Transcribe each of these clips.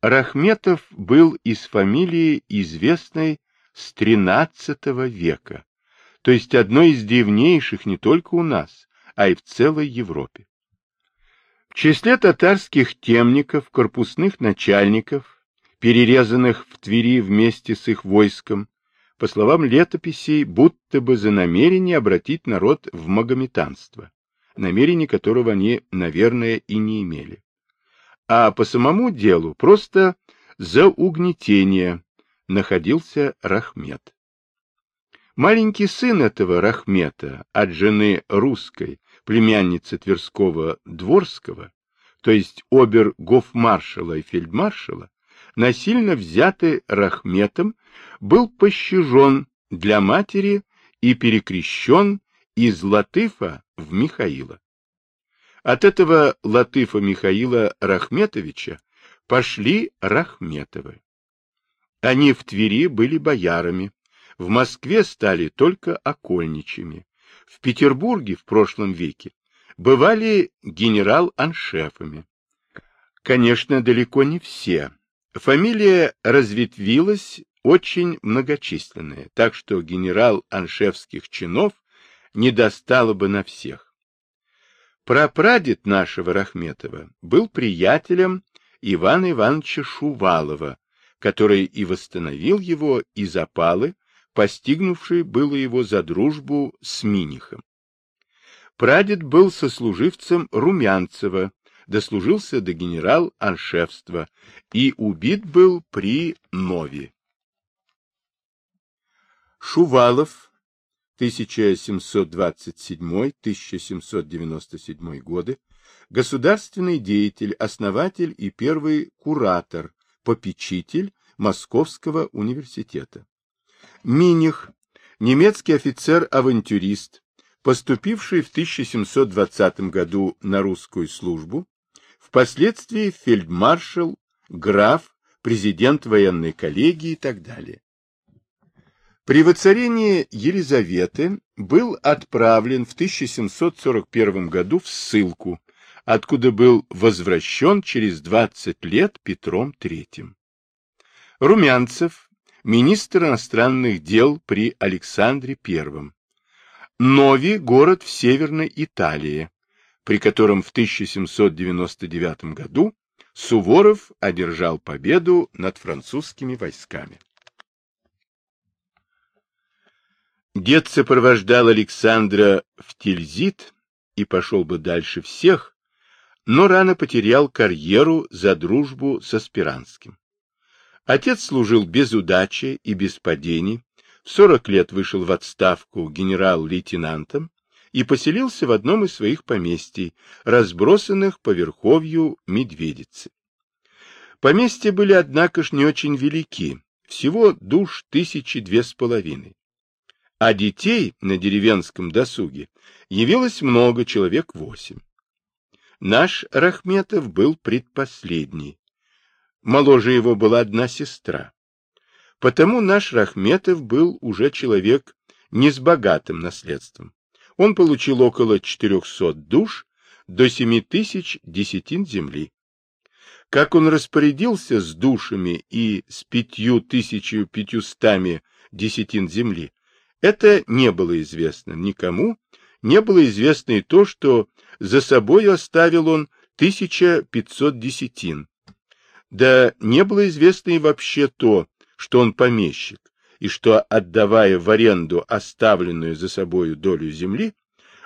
Рахметов был из фамилии, известной с XIII века, то есть одной из древнейших не только у нас, а и в целой Европе. В числе татарских темников, корпусных начальников, перерезанных в Твери вместе с их войском, по словам летописей, будто бы за намерение обратить народ в магометанство, намерение которого они, наверное, и не имели. А по самому делу просто за угнетение находился Рахмет. Маленький сын этого Рахмета от жены русской, племянницы Тверского Дворского, то есть обер-гофмаршала и фельдмаршала, насильно взятый Рахметом, был пощажен для матери и перекрещен из Латыфа в Михаила. От этого Латыфа Михаила Рахметовича пошли Рахметовы. Они в Твери были боярами, в Москве стали только окольничьими, в Петербурге в прошлом веке бывали генерал-аншефами. Конечно, далеко не все. Фамилия разветвилась очень многочисленная, так что генерал-аншефских чинов не достало бы на всех. Прапрадед нашего Рахметова был приятелем Ивана Ивановича Шувалова, который и восстановил его из опалы, постигнувшей было его за дружбу с Минихом. Прадед был сослуживцем Румянцева, дослужился до генерал-аншефства и убит был при Нове. Шувалов 1727-1797 годы, государственный деятель, основатель и первый куратор, попечитель Московского университета. Миних, немецкий офицер-авантюрист, поступивший в 1720 году на русскую службу, впоследствии фельдмаршал, граф, президент военной коллегии и так далее. При воцарении Елизаветы был отправлен в 1741 году в ссылку, откуда был возвращен через 20 лет Петром III. Румянцев, министр иностранных дел при Александре I. Нови – город в Северной Италии, при котором в 1799 году Суворов одержал победу над французскими войсками. Дед сопровождал Александра в Тильзит и пошел бы дальше всех, но рано потерял карьеру за дружбу со Спиранским. Отец служил без удачи и без падений, в 40 лет вышел в отставку генерал-лейтенантом и поселился в одном из своих поместий, разбросанных по верховью Медведицы. Поместья были, однако ж, не очень велики, всего душ тысячи две с половиной а детей на деревенском досуге явилось много, человек восемь. Наш Рахметов был предпоследний. Моложе его была одна сестра. Потому наш Рахметов был уже человек не с богатым наследством. Он получил около 400 душ до 7 тысяч десятин земли. Как он распорядился с душами и с пятью тысячью пятьюстами десятин земли, это не было известно никому, не было известно и то, что за собой оставил он 1500 десятин. Да не было известно и вообще то, что он помещик, и что, отдавая в аренду оставленную за собою долю земли,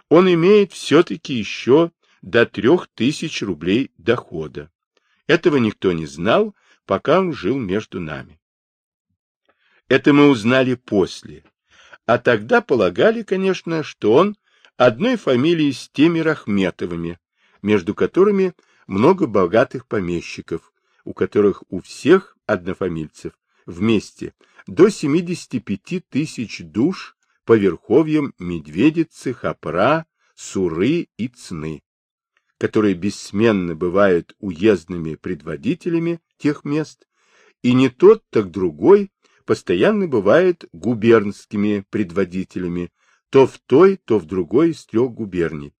он имеет все-таки еще до трех тысяч рублей дохода. Этого никто не знал, пока он жил между нами. Это мы узнали после, а тогда полагали, конечно, что он одной фамилии с теми Рахметовыми, между которыми много богатых помещиков, у которых у всех однофамильцев вместе до 75 тысяч душ по верховьям Медведицы, Хапра, Суры и Цны, которые бессменно бывают уездными предводителями тех мест, и не тот, так другой постоянно бывает губернскими предводителями, то в той, то в другой из трех губерний,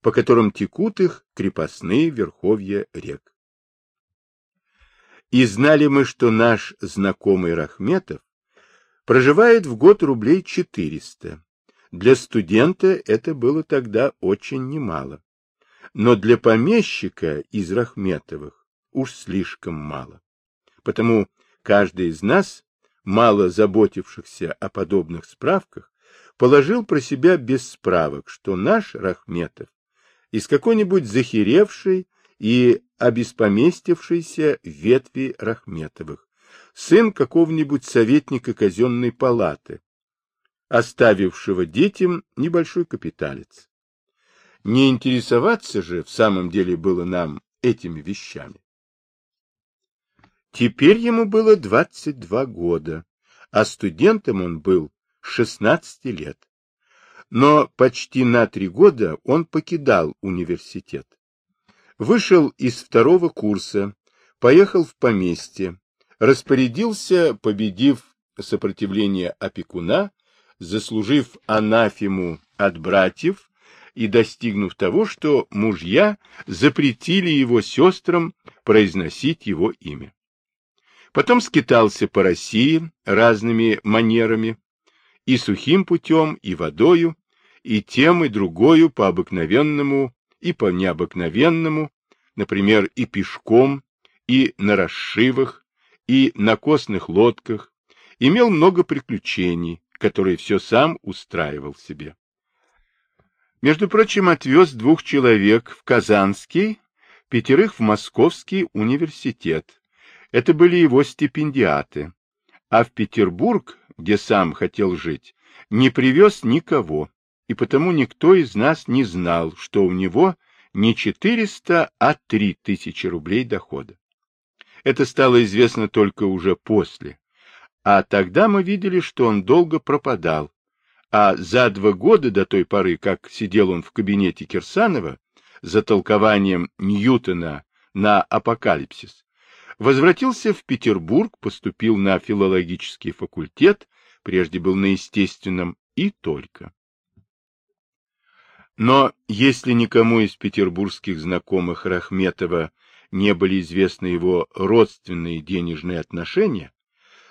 по которым текут их крепостные верховья рек. И знали мы, что наш знакомый Рахметов проживает в год рублей 400. Для студента это было тогда очень немало. Но для помещика из Рахметовых уж слишком мало. Потому каждый из нас, мало заботившихся о подобных справках, положил про себя без справок, что наш Рахметов из какой-нибудь захеревшей и обеспоместившейся ветви Рахметовых, сын какого-нибудь советника казенной палаты, оставившего детям небольшой капиталец. Не интересоваться же в самом деле было нам этими вещами. Теперь ему было 22 года, а студентом он был 16 лет. Но почти на три года он покидал университет. Вышел из второго курса, поехал в поместье, распорядился, победив сопротивление опекуна, заслужив анафему от братьев и достигнув того, что мужья запретили его сестрам произносить его имя. Потом скитался по России разными манерами, и сухим путем, и водою, и тем, и другою по обыкновенному и по необыкновенному, например, и пешком, и на расшивах, и на костных лодках, имел много приключений, которые все сам устраивал себе. Между прочим, отвез двух человек в Казанский, пятерых в Московский университет, это были его стипендиаты. А в Петербург, где сам хотел жить, не привез никого, и потому никто из нас не знал, что у него не 400, а 3000 рублей дохода. Это стало известно только уже после. А тогда мы видели, что он долго пропадал. А за два года до той поры, как сидел он в кабинете Кирсанова за толкованием Ньютона на апокалипсис, Возвратился в Петербург, поступил на филологический факультет, прежде был на естественном, и только. Но если никому из петербургских знакомых Рахметова не были известны его родственные денежные отношения,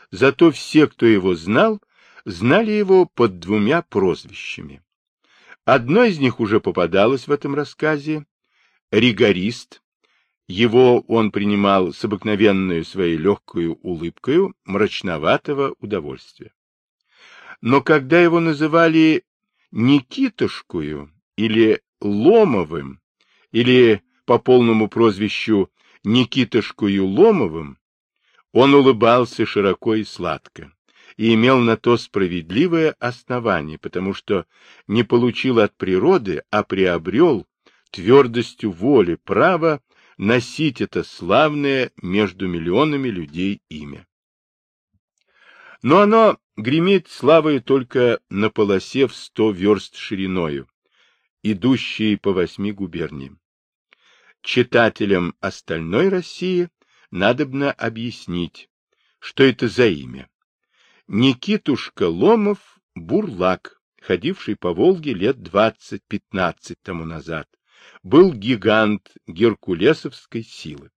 зато все, кто его знал, знали его под двумя прозвищами. Одно из них уже попадалось в этом рассказе — ригорист, его он принимал с обыкновенной своей легкою улыбкою мрачноватого удовольствия. Но когда его называли Никитушкою или Ломовым, или по полному прозвищу Никитушкою Ломовым, он улыбался широко и сладко и имел на то справедливое основание, потому что не получил от природы, а приобрел твердостью воли право носить это славное между миллионами людей имя. Но оно гремит славой только на полосе в сто верст шириною, идущей по восьми губерниям. Читателям остальной России надобно объяснить, что это за имя. Никитушка Ломов — бурлак, ходивший по Волге лет двадцать-пятнадцать тому назад, был гигант геркулесовской силы.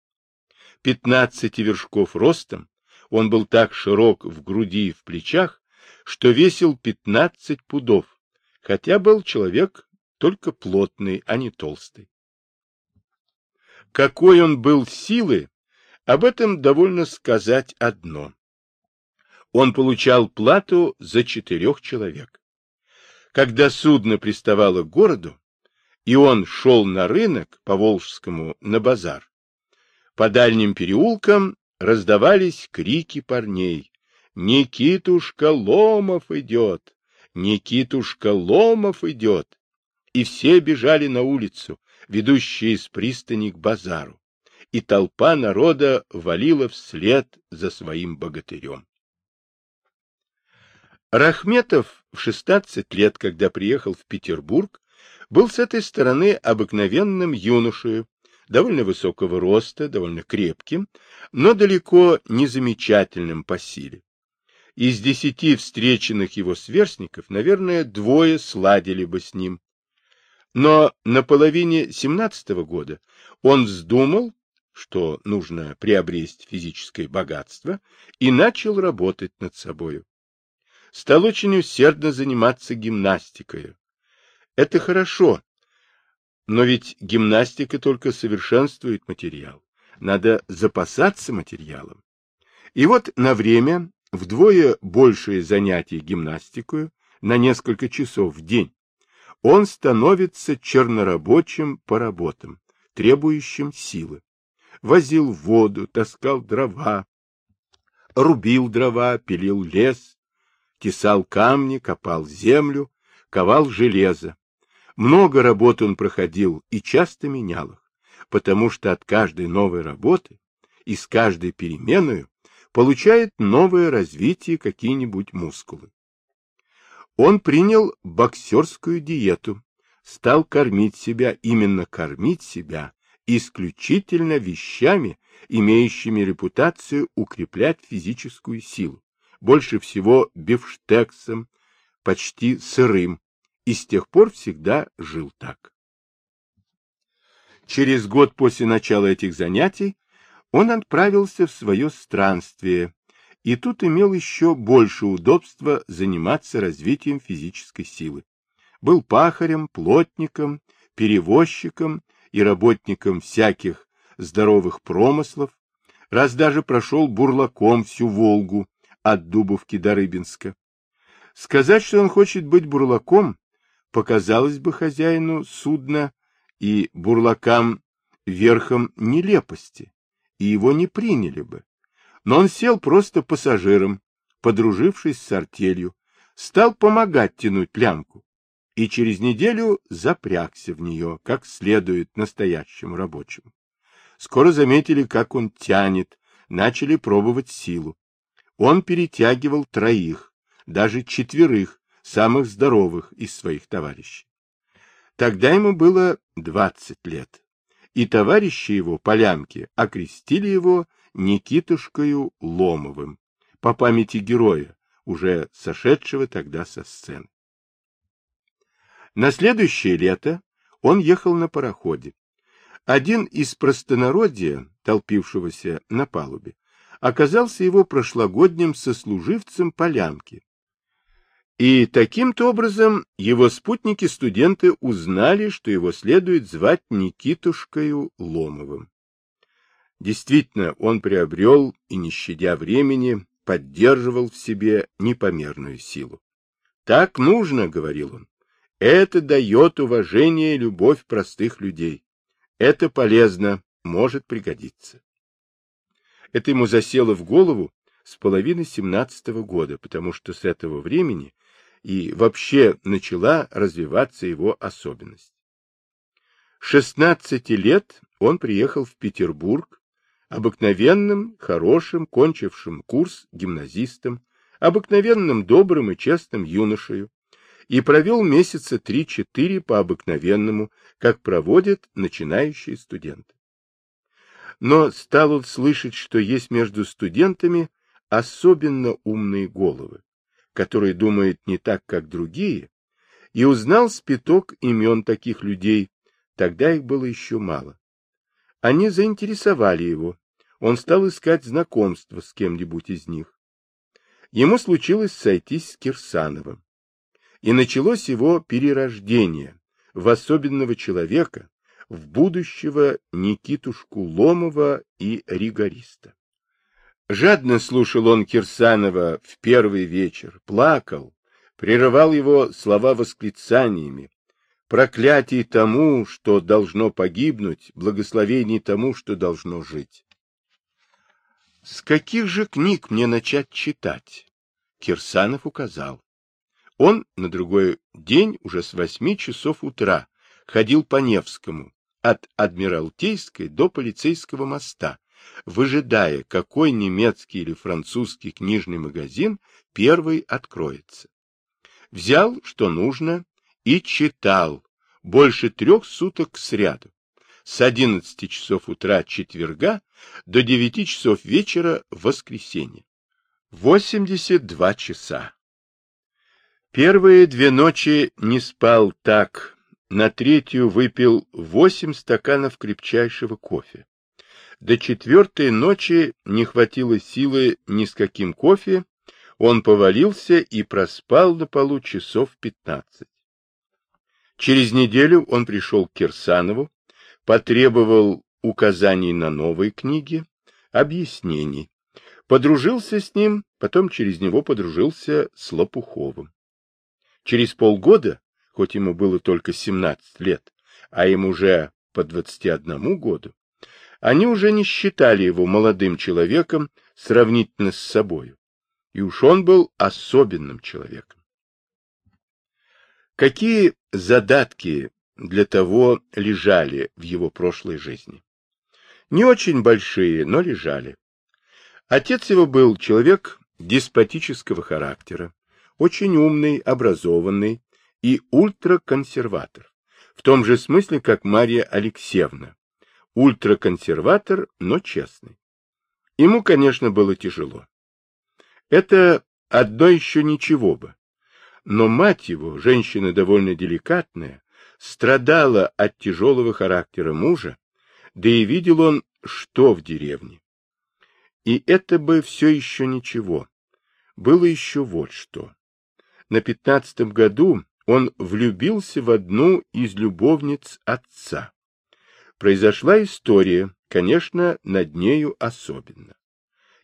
Пятнадцати вершков ростом, он был так широк в груди и в плечах, что весил пятнадцать пудов, хотя был человек только плотный, а не толстый. Какой он был силы, об этом довольно сказать одно. Он получал плату за четырех человек. Когда судно приставало к городу, и он шел на рынок по Волжскому на базар. По дальним переулкам раздавались крики парней. «Никитушка Ломов идет! Никитушка Ломов идет!» И все бежали на улицу, ведущие из пристани к базару, и толпа народа валила вслед за своим богатырем. Рахметов в 16 лет, когда приехал в Петербург, был с этой стороны обыкновенным юношей, довольно высокого роста, довольно крепким, но далеко не замечательным по силе. Из десяти встреченных его сверстников, наверное, двое сладили бы с ним. Но на половине семнадцатого года он вздумал что нужно приобрести физическое богатство, и начал работать над собою. Стал очень усердно заниматься гимнастикой. Это хорошо, но ведь гимнастика только совершенствует материал. Надо запасаться материалом. И вот на время вдвое большее занятие гимнастикой на несколько часов в день он становится чернорабочим по работам, требующим силы. Возил воду, таскал дрова, рубил дрова, пилил лес, тесал камни, копал землю, ковал железо. Много работ он проходил и часто менял их, потому что от каждой новой работы и с каждой переменою получает новое развитие какие-нибудь мускулы. Он принял боксерскую диету, стал кормить себя, именно кормить себя, исключительно вещами, имеющими репутацию укреплять физическую силу, больше всего бифштексом, почти сырым, и с тех пор всегда жил так. Через год после начала этих занятий он отправился в свое странствие, и тут имел еще больше удобства заниматься развитием физической силы. Был пахарем, плотником, перевозчиком и работником всяких здоровых промыслов, раз даже прошел бурлаком всю Волгу от Дубовки до Рыбинска. Сказать, что он хочет быть бурлаком, показалось бы хозяину судна и бурлакам верхом нелепости, и его не приняли бы но он сел просто пассажиром, подружившись с артелью, стал помогать тянуть плямку и через неделю запрягся в нее, как следует настоящему рабочему. Скоро заметили, как он тянет, начали пробовать силу. Он перетягивал троих, даже четверых, самых здоровых из своих товарищей. Тогда ему было двадцать лет, и товарищи его, полямки, окрестили его Никитушкою Ломовым, по памяти героя, уже сошедшего тогда со сцены. На следующее лето он ехал на пароходе. Один из простонародья, толпившегося на палубе, оказался его прошлогодним сослуживцем полянки. И таким-то образом его спутники-студенты узнали, что его следует звать Никитушкою Ломовым. Действительно, он приобрел и, не щадя времени, поддерживал в себе непомерную силу. «Так нужно», — говорил он. «Это дает уважение и любовь простых людей. Это полезно, может пригодиться». Это ему засело в голову с половины семнадцатого года, потому что с этого времени и вообще начала развиваться его особенность. Шестнадцати лет он приехал в Петербург обыкновенным, хорошим, кончившим курс гимназистом, обыкновенным, добрым и честным юношею, и провел месяца три-четыре по обыкновенному, как проводят начинающие студенты. Но стал он слышать, что есть между студентами особенно умные головы, которые думают не так, как другие, и узнал спиток имен таких людей, тогда их было еще мало. Они заинтересовали его, он стал искать знакомство с кем-нибудь из них. Ему случилось сойтись с Кирсановым. И началось его перерождение в особенного человека, в будущего Никитушку Ломова и ригориста. Жадно слушал он Кирсанова в первый вечер, плакал, прерывал его слова восклицаниями, проклятий тому, что должно погибнуть, благословений тому, что должно жить. С каких же книг мне начать читать? Кирсанов указал. Он на другой день, уже с восьми часов утра, ходил по Невскому, от Адмиралтейской до Полицейского моста, выжидая, какой немецкий или французский книжный магазин первый откроется. Взял, что нужно, и читал больше трех суток сряду с 11 часов утра четверга до 9 часов вечера воскресенья. 82 часа. Первые две ночи не спал так, на третью выпил 8 стаканов крепчайшего кофе. До четвертой ночи не хватило силы ни с каким кофе, он повалился и проспал на полу часов пятнадцать. Через неделю он пришел к Кирсанову, потребовал указаний на новые книги, объяснений. Подружился с ним, потом через него подружился с Лопуховым. Через полгода, хоть ему было только 17 лет, а им уже по 21 году, они уже не считали его молодым человеком сравнительно с собою. И уж он был особенным человеком. Какие задатки для того лежали в его прошлой жизни? Не очень большие, но лежали. Отец его был человек деспотического характера, очень умный, образованный и ультраконсерватор, в том же смысле, как Мария Алексеевна. Ультраконсерватор, но честный. Ему, конечно, было тяжело. Это одно еще ничего бы. Но мать его, женщина довольно деликатная, страдала от тяжелого характера мужа, да и видел он, что в деревне. И это бы все еще ничего. Было еще вот что. На пятнадцатом году он влюбился в одну из любовниц отца. Произошла история, конечно, над нею особенно.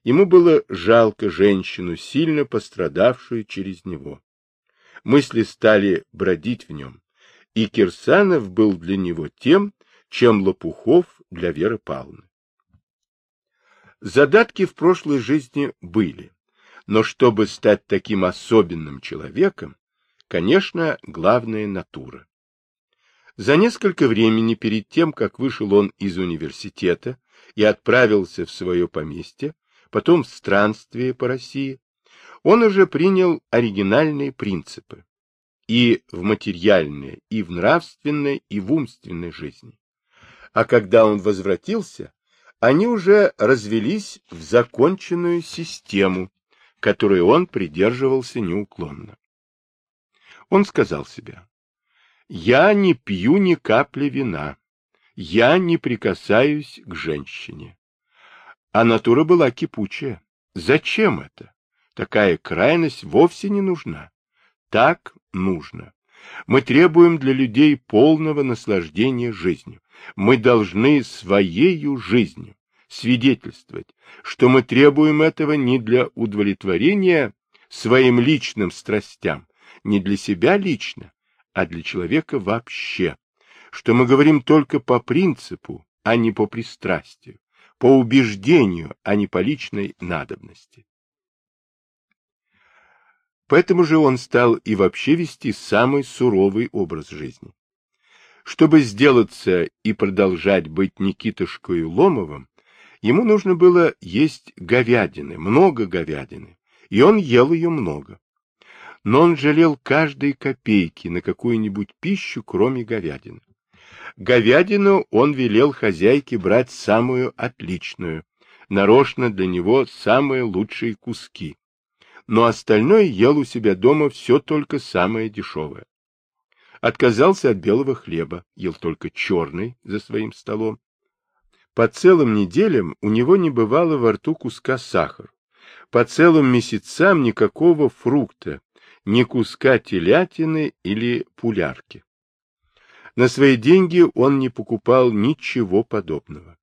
Ему было жалко женщину, сильно пострадавшую через него. Мысли стали бродить в нем, и Кирсанов был для него тем, чем Лопухов для Веры Павловны. Задатки в прошлой жизни были, но чтобы стать таким особенным человеком, конечно, главная натура. За несколько времени перед тем, как вышел он из университета и отправился в свое поместье, потом в странствие по России, он уже принял оригинальные принципы и в материальной, и в нравственной, и в умственной жизни. А когда он возвратился, они уже развелись в законченную систему, которой он придерживался неуклонно. Он сказал себе, «Я не пью ни капли вина, я не прикасаюсь к женщине». А натура была кипучая. Зачем это? Такая крайность вовсе не нужна. Так нужно. Мы требуем для людей полного наслаждения жизнью. Мы должны своею жизнью свидетельствовать, что мы требуем этого не для удовлетворения своим личным страстям, не для себя лично, а для человека вообще, что мы говорим только по принципу, а не по пристрастию, по убеждению, а не по личной надобности. Поэтому же он стал и вообще вести самый суровый образ жизни. Чтобы сделаться и продолжать быть Никитушкой Ломовым, ему нужно было есть говядины, много говядины, и он ел ее много. Но он жалел каждой копейки на какую-нибудь пищу, кроме говядины. Говядину он велел хозяйке брать самую отличную, нарочно для него самые лучшие куски но остальное ел у себя дома все только самое дешевое. Отказался от белого хлеба, ел только черный за своим столом. По целым неделям у него не бывало во рту куска сахара. По целым месяцам никакого фрукта, ни куска телятины или пулярки. На свои деньги он не покупал ничего подобного.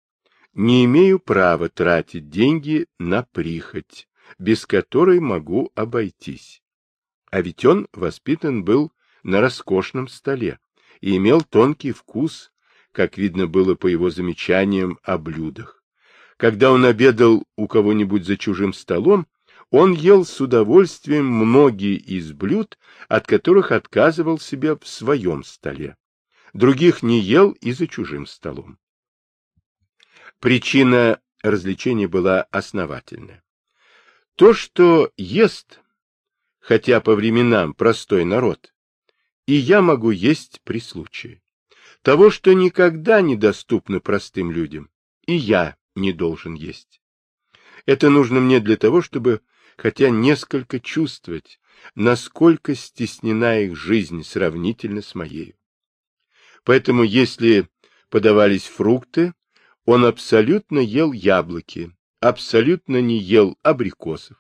Не имею права тратить деньги на прихоть, без которой могу обойтись. А ведь он воспитан был на роскошном столе и имел тонкий вкус, как видно было по его замечаниям о блюдах. Когда он обедал у кого-нибудь за чужим столом, он ел с удовольствием многие из блюд, от которых отказывал себе в своем столе. Других не ел и за чужим столом. Причина развлечения была основательная. То, что ест, хотя по временам простой народ, и я могу есть при случае. Того, что никогда недоступно простым людям, и я не должен есть. Это нужно мне для того, чтобы хотя несколько чувствовать, насколько стеснена их жизнь сравнительно с моей. Поэтому, если подавались фрукты, Он абсолютно ел яблоки, абсолютно не ел абрикосов.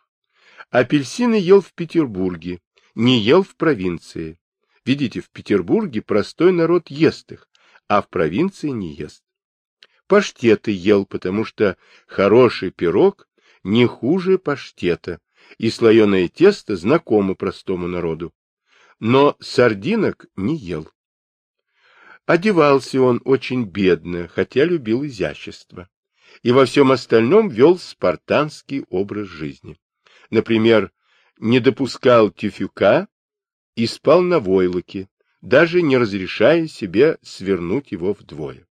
Апельсины ел в Петербурге, не ел в провинции. Видите, в Петербурге простой народ ест их, а в провинции не ест. Паштеты ел, потому что хороший пирог не хуже паштета, и слоеное тесто знакомо простому народу. Но сардинок не ел. Одевался он очень бедно, хотя любил изящество. И во всем остальном вел спартанский образ жизни. Например, не допускал тюфюка и спал на войлоке, даже не разрешая себе свернуть его вдвое.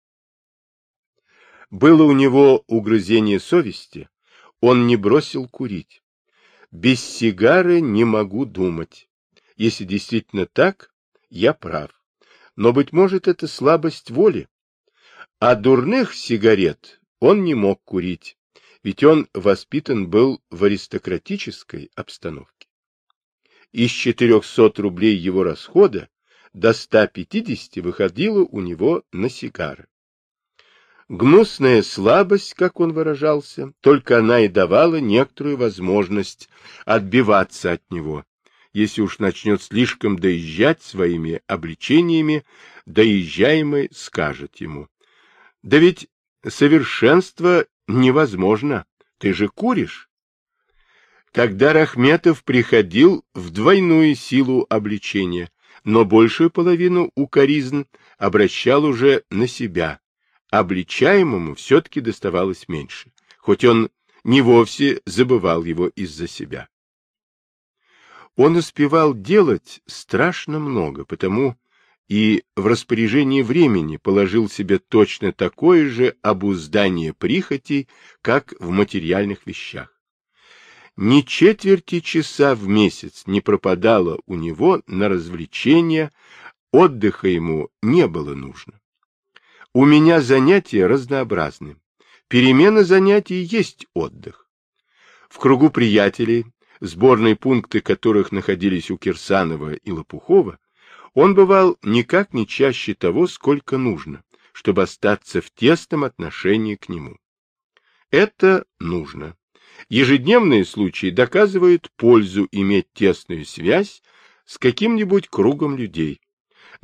Было у него угрызение совести, он не бросил курить. Без сигары не могу думать. Если действительно так, я прав но, быть может, это слабость воли. А дурных сигарет он не мог курить, ведь он воспитан был в аристократической обстановке. Из 400 рублей его расхода до 150 выходило у него на сигары. Гнусная слабость, как он выражался, только она и давала некоторую возможность отбиваться от него, если уж начнет слишком доезжать своими обличениями, доезжаемый скажет ему. Да ведь совершенство невозможно, ты же куришь. Тогда Рахметов приходил в двойную силу обличения, но большую половину укоризн обращал уже на себя. Обличаемому все-таки доставалось меньше, хоть он не вовсе забывал его из-за себя. Он успевал делать страшно много, потому и в распоряжении времени положил себе точно такое же обуздание прихотей, как в материальных вещах. Ни четверти часа в месяц не пропадало у него на развлечения, отдыха ему не было нужно. У меня занятия разнообразны. Перемена занятий есть отдых. В кругу приятелей сборные пункты которых находились у Кирсанова и Лопухова, он бывал никак не чаще того, сколько нужно, чтобы остаться в тесном отношении к нему. Это нужно. Ежедневные случаи доказывают пользу иметь тесную связь с каким-нибудь кругом людей.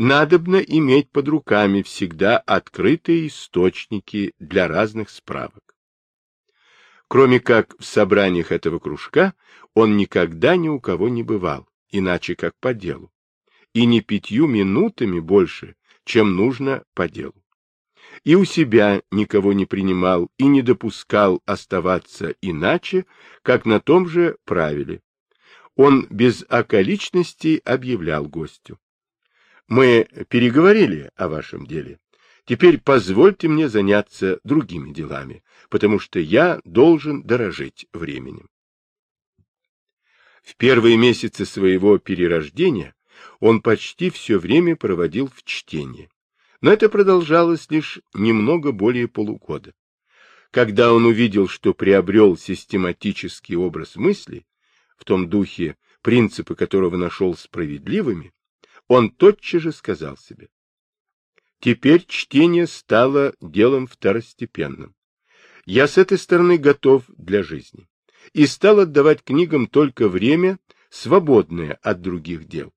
Надобно иметь под руками всегда открытые источники для разных справок. Кроме как в собраниях этого кружка, он никогда ни у кого не бывал, иначе как по делу. И не пятью минутами больше, чем нужно по делу. И у себя никого не принимал и не допускал оставаться иначе, как на том же правиле. Он без околичностей объявлял гостю. Мы переговорили о вашем деле. Теперь позвольте мне заняться другими делами, потому что я должен дорожить временем. В первые месяцы своего перерождения он почти все время проводил в чтении. Но это продолжалось лишь немного более полугода. Когда он увидел, что приобрел систематический образ мысли, в том духе, принципы которого нашел справедливыми, он тотчас же сказал себе, Теперь чтение стало делом второстепенным. Я с этой стороны готов для жизни и стал отдавать книгам только время, свободное от других дел,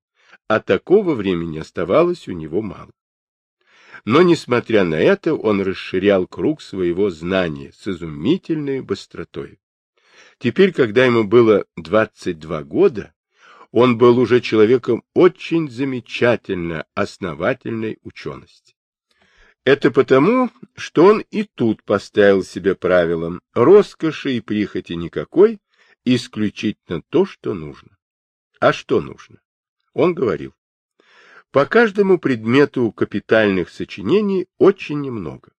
а такого времени оставалось у него мало. Но, несмотря на это, он расширял круг своего знания с изумительной быстротой. Теперь, когда ему было 22 года, он был уже человеком очень замечательно основательной учености. Это потому, что он и тут поставил себе правилом роскоши и прихоти никакой, исключительно то, что нужно. А что нужно? Он говорил, по каждому предмету капитальных сочинений очень немного.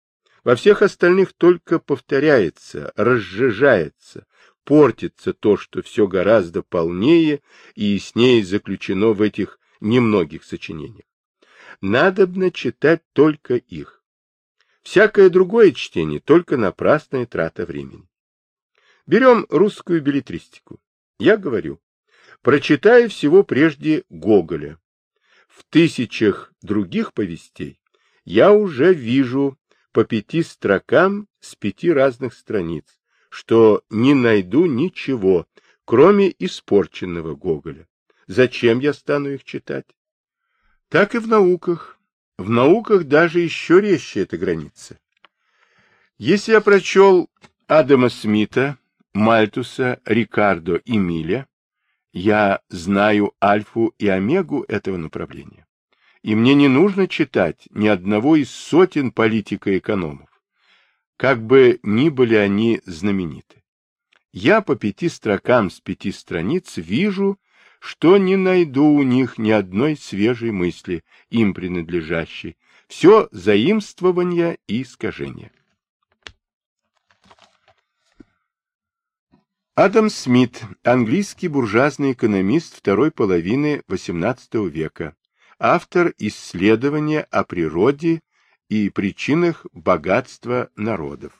Во всех остальных только повторяется, разжижается, портится то, что все гораздо полнее и яснее заключено в этих немногих сочинениях. Надобно читать только их Всякое другое чтение — только напрасная трата времени. Берем русскую билетристику. Я говорю, прочитаю всего прежде Гоголя. В тысячах других повестей я уже вижу по пяти строкам с пяти разных страниц, что не найду ничего, кроме испорченного Гоголя. Зачем я стану их читать? Так и в науках. В науках даже еще резче эта граница. Если я прочел Адама Смита, Мальтуса, Рикардо и Миля, я знаю альфу и омегу этого направления. И мне не нужно читать ни одного из сотен политика-экономов, как бы ни были они знамениты. Я по пяти строкам с пяти страниц вижу, что не найду у них ни одной свежей мысли, им принадлежащей. Все заимствования и искажения. Адам Смит, английский буржуазный экономист второй половины XVIII века, автор исследования о природе и причинах богатства народов.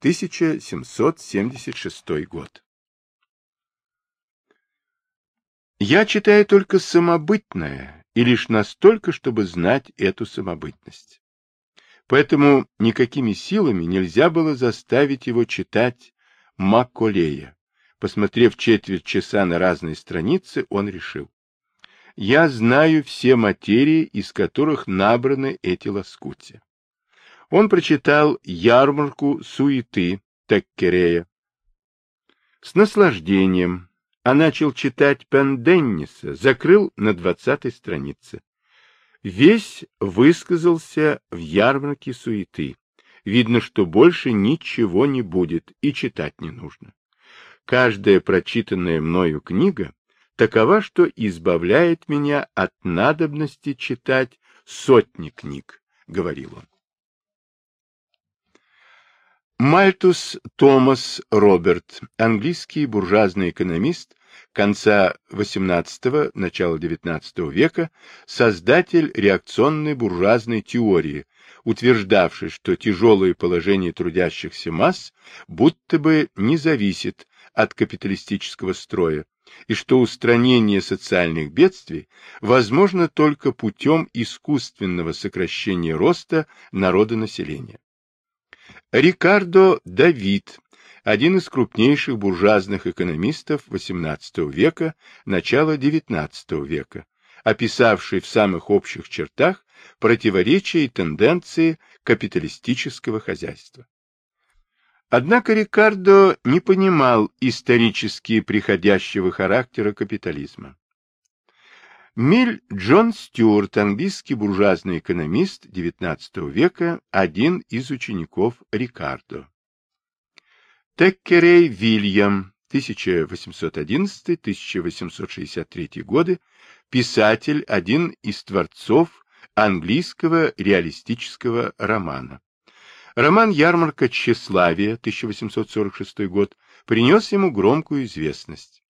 1776 год. Я читаю только самобытное, и лишь настолько, чтобы знать эту самобытность. Поэтому никакими силами нельзя было заставить его читать Макколея. Посмотрев четверть часа на разные страницы, он решил. Я знаю все материи, из которых набраны эти лоскутия. Он прочитал ярмарку суеты Теккерея с наслаждением, а начал читать Пенденниса, закрыл на двадцатой странице. Весь высказался в ярмарке суеты. Видно, что больше ничего не будет и читать не нужно каждая прочитанная мною книга такова, что избавляет меня от надобности читать сотни книг, — говорил он. Мальтус Томас Роберт, английский буржуазный экономист конца XVIII – начала XIX века, создатель реакционной буржуазной теории, утверждавший, что тяжелое положение трудящихся масс будто бы не зависит от капиталистического строя, и что устранение социальных бедствий возможно только путем искусственного сокращения роста народонаселения. Рикардо Давид, один из крупнейших буржуазных экономистов XVIII века, начала XIX века, описавший в самых общих чертах противоречия и тенденции капиталистического хозяйства. Однако Рикардо не понимал исторически приходящего характера капитализма. Миль Джон Стюарт, английский буржуазный экономист XIX века, один из учеников Рикардо. Теккерей Вильям, 1811-1863 годы, писатель, один из творцов английского реалистического романа. Роман «Ярмарка тщеславия» 1846 год принес ему громкую известность.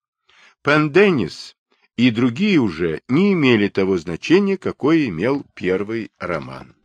Пенденис и другие уже не имели того значения, какое имел первый роман.